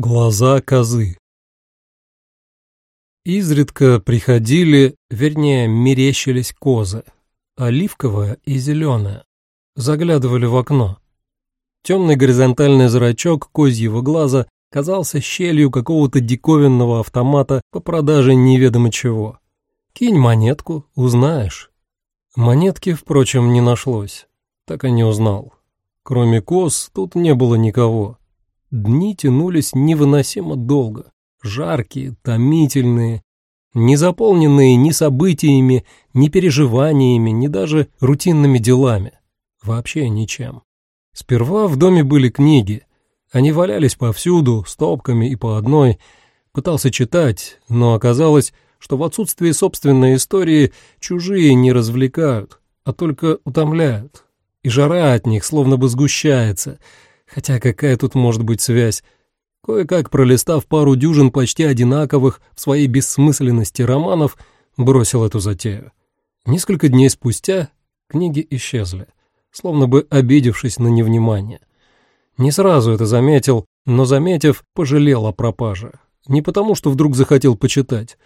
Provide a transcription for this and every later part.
Глаза козы. Изредка приходили, вернее, мерещились козы, оливковая и зеленая. Заглядывали в окно. Темный горизонтальный зрачок козьего глаза казался щелью какого-то диковинного автомата по продаже неведомо чего. Кинь монетку, узнаешь. Монетки, впрочем, не нашлось. Так и не узнал. Кроме коз тут не было никого. Дни тянулись невыносимо долго, жаркие, томительные, не заполненные ни событиями, ни переживаниями, ни даже рутинными делами. Вообще ничем. Сперва в доме были книги. Они валялись повсюду, стопками и по одной. Пытался читать, но оказалось, что в отсутствии собственной истории чужие не развлекают, а только утомляют. И жара от них словно бы сгущается — Хотя какая тут может быть связь? Кое-как пролистав пару дюжин почти одинаковых в своей бессмысленности романов, бросил эту затею. Несколько дней спустя книги исчезли, словно бы обидевшись на невнимание. Не сразу это заметил, но, заметив, пожалел о пропаже. Не потому, что вдруг захотел почитать.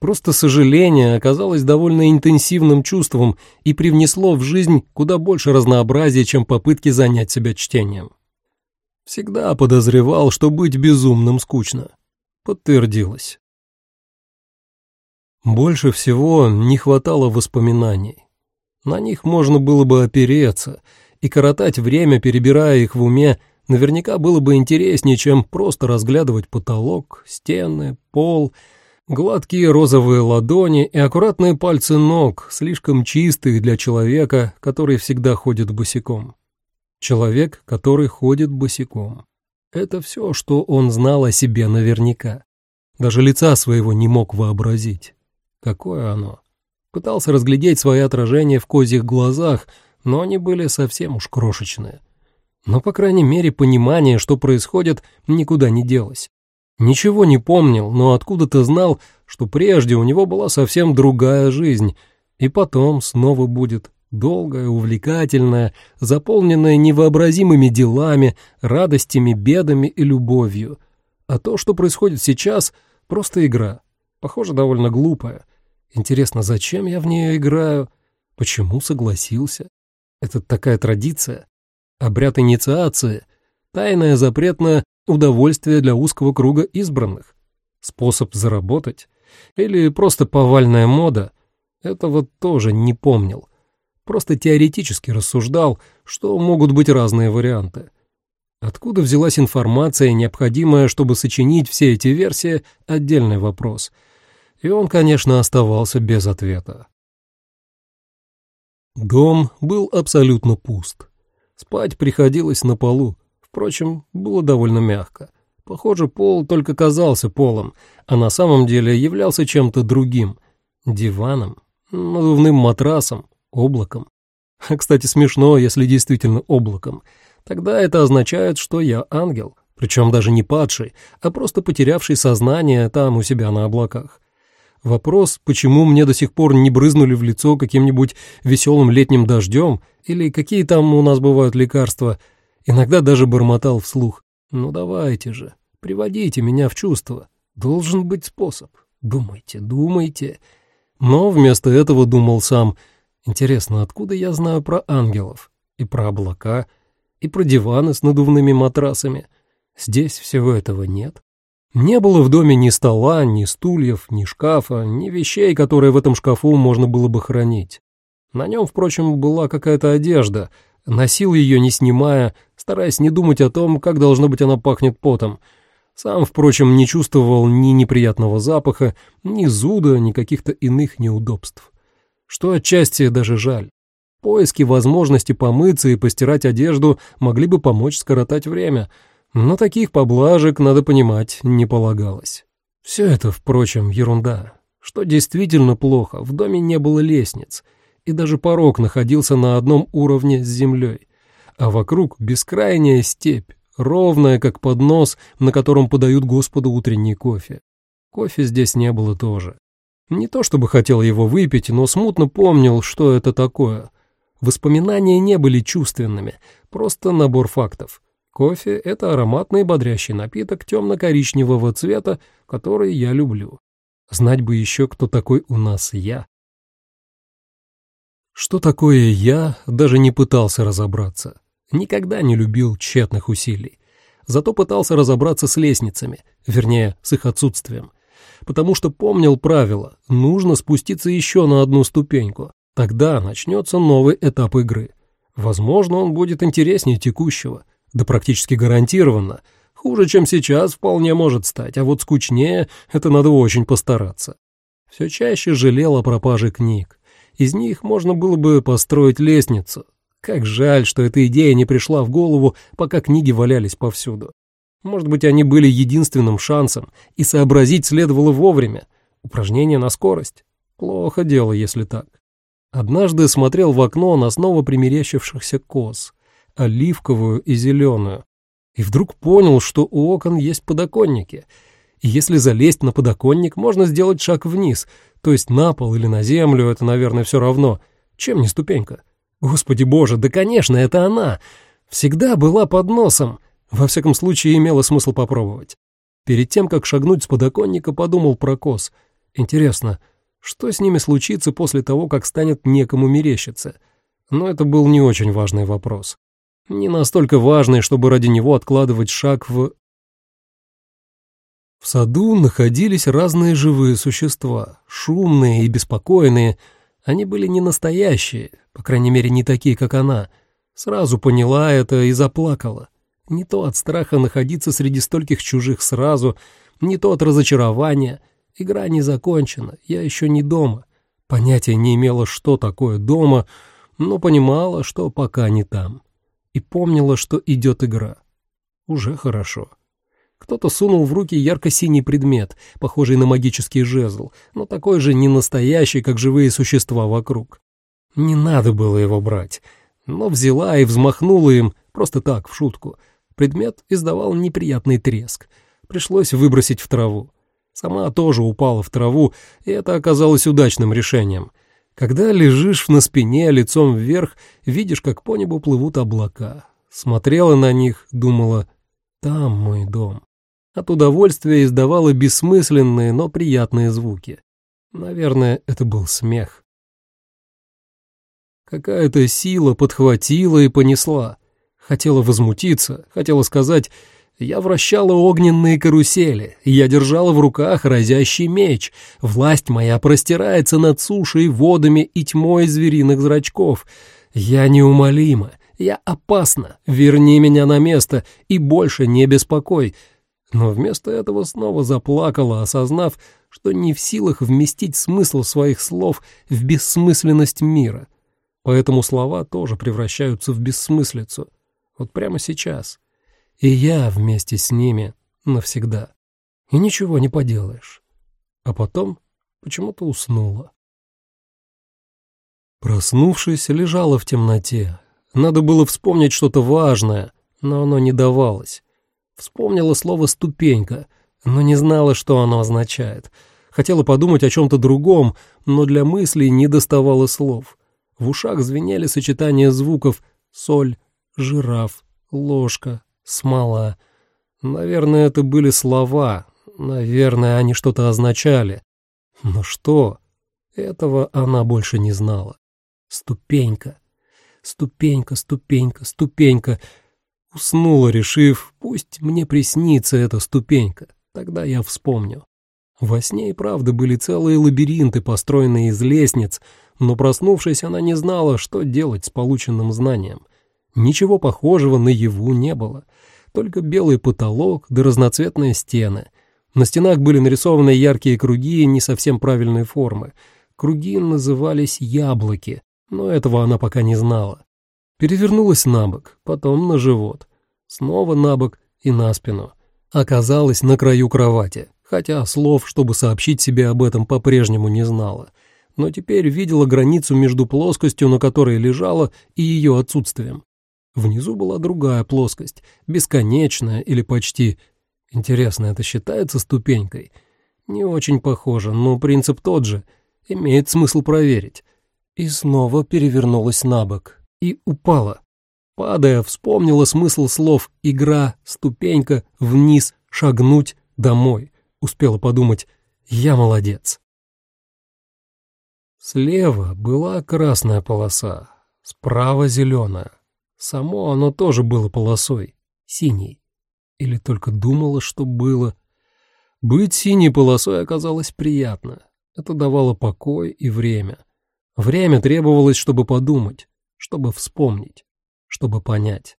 Просто сожаление оказалось довольно интенсивным чувством и привнесло в жизнь куда больше разнообразия, чем попытки занять себя чтением. Всегда подозревал, что быть безумным скучно. Подтвердилось. Больше всего не хватало воспоминаний. На них можно было бы опереться, и коротать время, перебирая их в уме, наверняка было бы интереснее, чем просто разглядывать потолок, стены, пол, гладкие розовые ладони и аккуратные пальцы ног, слишком чистые для человека, который всегда ходит босиком. Человек, который ходит босиком. Это все, что он знал о себе наверняка. Даже лица своего не мог вообразить. Какое оно? Пытался разглядеть свои отражения в козьих глазах, но они были совсем уж крошечные. Но, по крайней мере, понимание, что происходит, никуда не делось. Ничего не помнил, но откуда-то знал, что прежде у него была совсем другая жизнь, и потом снова будет Долгая, увлекательная, заполненная невообразимыми делами, радостями, бедами и любовью. А то, что происходит сейчас, просто игра. Похоже, довольно глупая. Интересно, зачем я в нее играю? Почему согласился? Это такая традиция. Обряд инициации. Тайное запретное удовольствие для узкого круга избранных. Способ заработать. Или просто повальная мода. Этого тоже не помнил просто теоретически рассуждал, что могут быть разные варианты. Откуда взялась информация, необходимая, чтобы сочинить все эти версии, отдельный вопрос. И он, конечно, оставался без ответа. Дом был абсолютно пуст. Спать приходилось на полу, впрочем, было довольно мягко. Похоже, пол только казался полом, а на самом деле являлся чем-то другим — диваном, надувным матрасом, Облаком? А, кстати, смешно, если действительно облаком. Тогда это означает, что я ангел, причем даже не падший, а просто потерявший сознание там у себя на облаках. Вопрос, почему мне до сих пор не брызнули в лицо каким-нибудь веселым летним дождем, или какие там у нас бывают лекарства, иногда даже бормотал вслух. «Ну давайте же, приводите меня в чувство. Должен быть способ. Думайте, думайте». Но вместо этого думал сам – Интересно, откуда я знаю про ангелов? И про облака? И про диваны с надувными матрасами? Здесь всего этого нет. Не было в доме ни стола, ни стульев, ни шкафа, ни вещей, которые в этом шкафу можно было бы хранить. На нем, впрочем, была какая-то одежда. Носил ее, не снимая, стараясь не думать о том, как, должно быть, она пахнет потом. Сам, впрочем, не чувствовал ни неприятного запаха, ни зуда, ни каких-то иных неудобств что отчасти даже жаль. Поиски возможности помыться и постирать одежду могли бы помочь скоротать время, но таких поблажек, надо понимать, не полагалось. Все это, впрочем, ерунда. Что действительно плохо, в доме не было лестниц, и даже порог находился на одном уровне с землей, а вокруг бескрайняя степь, ровная, как поднос, на котором подают Господу утренний кофе. Кофе здесь не было тоже. Не то чтобы хотел его выпить, но смутно помнил, что это такое. Воспоминания не были чувственными, просто набор фактов. Кофе — это ароматный бодрящий напиток темно-коричневого цвета, который я люблю. Знать бы еще, кто такой у нас я. Что такое я, даже не пытался разобраться. Никогда не любил тщетных усилий. Зато пытался разобраться с лестницами, вернее, с их отсутствием потому что помнил правило – нужно спуститься еще на одну ступеньку, тогда начнется новый этап игры. Возможно, он будет интереснее текущего, да практически гарантированно. Хуже, чем сейчас, вполне может стать, а вот скучнее – это надо очень постараться. Все чаще жалел о пропаже книг. Из них можно было бы построить лестницу. Как жаль, что эта идея не пришла в голову, пока книги валялись повсюду. Может быть, они были единственным шансом, и сообразить следовало вовремя. Упражнение на скорость. Плохо дело, если так. Однажды смотрел в окно на снова примерящившихся коз, оливковую и зеленую, и вдруг понял, что у окон есть подоконники. И если залезть на подоконник, можно сделать шаг вниз, то есть на пол или на землю, это, наверное, все равно. Чем не ступенька? Господи боже, да, конечно, это она! Всегда была под носом! Во всяком случае, имело смысл попробовать. Перед тем, как шагнуть с подоконника, подумал про коз. Интересно, что с ними случится после того, как станет некому мерещиться? Но это был не очень важный вопрос. Не настолько важный, чтобы ради него откладывать шаг в... В саду находились разные живые существа, шумные и беспокойные. Они были не настоящие, по крайней мере, не такие, как она. Сразу поняла это и заплакала. Не то от страха находиться среди стольких чужих сразу, не то от разочарования. Игра не закончена, я еще не дома. Понятия не имела, что такое дома, но понимала, что пока не там. И помнила, что идет игра. Уже хорошо. Кто-то сунул в руки ярко-синий предмет, похожий на магический жезл, но такой же не настоящий, как живые существа вокруг. Не надо было его брать, но взяла и взмахнула им, просто так, в шутку — Предмет издавал неприятный треск. Пришлось выбросить в траву. Сама тоже упала в траву, и это оказалось удачным решением. Когда лежишь на спине лицом вверх, видишь, как по небу плывут облака. Смотрела на них, думала «Там мой дом». От удовольствия издавала бессмысленные, но приятные звуки. Наверное, это был смех. Какая-то сила подхватила и понесла хотела возмутиться, хотела сказать «Я вращала огненные карусели, я держала в руках разящий меч, власть моя простирается над сушей, водами и тьмой звериных зрачков, я неумолима». Я опасна, верни меня на место и больше не беспокой. Но вместо этого снова заплакала, осознав, что не в силах вместить смысл своих слов в бессмысленность мира. Поэтому слова тоже превращаются в бессмыслицу вот прямо сейчас. И я вместе с ними навсегда. И ничего не поделаешь. А потом почему-то уснула. Проснувшись, лежала в темноте. Надо было вспомнить что-то важное, но оно не давалось. Вспомнила слово «ступенька», но не знала, что оно означает. Хотела подумать о чем-то другом, но для мыслей не доставало слов. В ушах звенели сочетания звуков «соль», жираф, ложка, смола. Наверное, это были слова, наверное, они что-то означали. Но что? Этого она больше не знала. Ступенька, ступенька, ступенька, ступенька. Уснула, решив, пусть мне приснится эта ступенька, тогда я вспомню. Во сне и правда были целые лабиринты, построенные из лестниц, но проснувшись, она не знала, что делать с полученным знанием — Ничего похожего на его не было. Только белый потолок да разноцветные стены. На стенах были нарисованы яркие круги не совсем правильной формы. Круги назывались яблоки, но этого она пока не знала. Перевернулась на бок, потом на живот, снова на бок и на спину. Оказалась на краю кровати, хотя слов, чтобы сообщить себе об этом, по-прежнему не знала но теперь видела границу между плоскостью, на которой лежала, и ее отсутствием. Внизу была другая плоскость, бесконечная или почти. Интересно, это считается ступенькой? Не очень похоже, но принцип тот же. Имеет смысл проверить. И снова перевернулась на бок. И упала. Падая, вспомнила смысл слов «игра», «ступенька», «вниз», «шагнуть», «домой». Успела подумать «я молодец». Слева была красная полоса, справа зеленая. Само оно тоже было полосой, синей. Или только думала, что было. Быть синей полосой оказалось приятно. Это давало покой и время. Время требовалось, чтобы подумать, чтобы вспомнить, чтобы понять.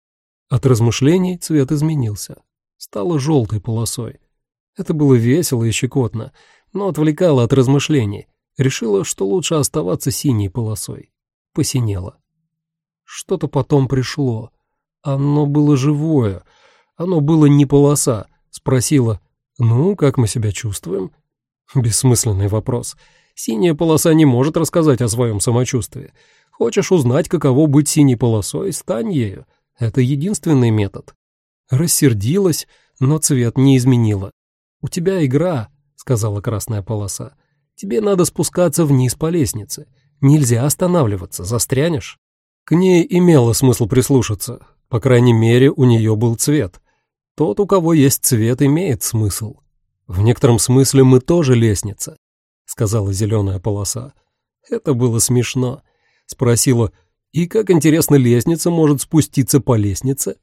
От размышлений цвет изменился. Стало желтой полосой. Это было весело и щекотно, но отвлекало от размышлений. Решила, что лучше оставаться синей полосой. Посинела. Что-то потом пришло. Оно было живое. Оно было не полоса. Спросила, «Ну, как мы себя чувствуем?» Бессмысленный вопрос. Синяя полоса не может рассказать о своем самочувствии. Хочешь узнать, каково быть синей полосой, стань ею. Это единственный метод. Рассердилась, но цвет не изменила. «У тебя игра», — сказала красная полоса. «Тебе надо спускаться вниз по лестнице. Нельзя останавливаться, застрянешь». К ней имело смысл прислушаться. По крайней мере, у нее был цвет. Тот, у кого есть цвет, имеет смысл. В некотором смысле мы тоже лестница, сказала зеленая полоса. Это было смешно. Спросила, и как интересно лестница может спуститься по лестнице?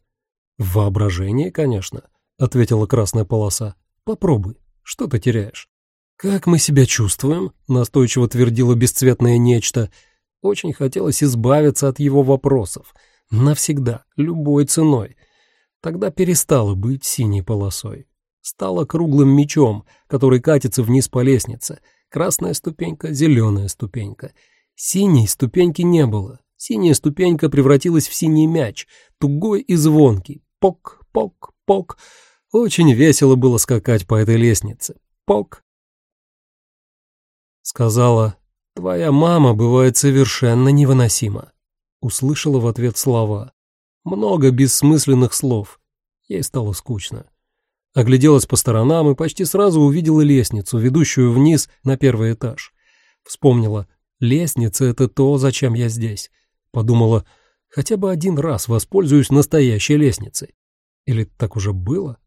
В воображении, конечно, ответила красная полоса. Попробуй, что ты теряешь? «Как мы себя чувствуем?» — настойчиво твердило бесцветное нечто — очень хотелось избавиться от его вопросов. Навсегда, любой ценой. Тогда перестала быть синей полосой. Стала круглым мечом, который катится вниз по лестнице. Красная ступенька, зеленая ступенька. Синей ступеньки не было. Синяя ступенька превратилась в синий мяч, тугой и звонкий. Пок, пок, пок. Очень весело было скакать по этой лестнице. Пок. Сказала «Твоя мама бывает совершенно невыносима», — услышала в ответ слова. Много бессмысленных слов. Ей стало скучно. Огляделась по сторонам и почти сразу увидела лестницу, ведущую вниз на первый этаж. Вспомнила, лестница — это то, зачем я здесь. Подумала, хотя бы один раз воспользуюсь настоящей лестницей. Или так уже было?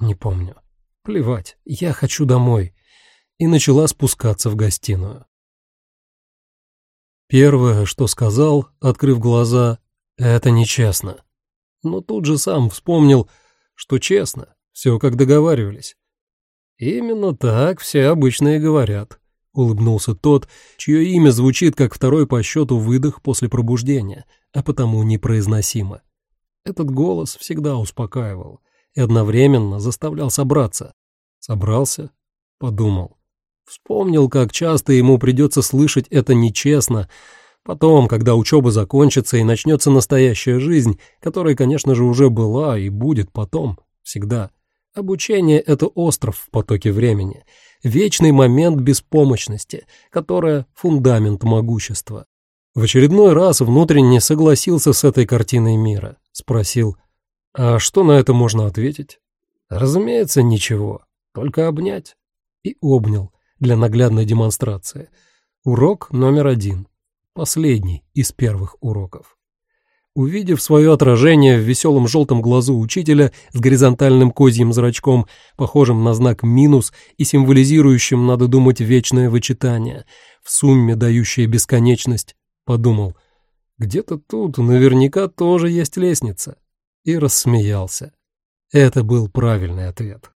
Не помню. Плевать, я хочу домой. И начала спускаться в гостиную. Первое, что сказал, открыв глаза, это нечестно. Но тут же сам вспомнил, что честно, все как договаривались. «Именно так все обычно и говорят», — улыбнулся тот, чье имя звучит как второй по счету выдох после пробуждения, а потому непроизносимо. Этот голос всегда успокаивал и одновременно заставлял собраться. Собрался, подумал. Вспомнил, как часто ему придется слышать это нечестно. Потом, когда учеба закончится и начнется настоящая жизнь, которая, конечно же, уже была и будет потом, всегда. Обучение — это остров в потоке времени, вечный момент беспомощности, которая — фундамент могущества. В очередной раз внутренне согласился с этой картиной мира. Спросил, а что на это можно ответить? Разумеется, ничего, только обнять. И обнял для наглядной демонстрации. Урок номер один. Последний из первых уроков. Увидев свое отражение в веселом желтом глазу учителя с горизонтальным козьим зрачком, похожим на знак «минус» и символизирующим, надо думать, вечное вычитание, в сумме дающее бесконечность, подумал, «Где-то тут наверняка тоже есть лестница», и рассмеялся. Это был правильный ответ.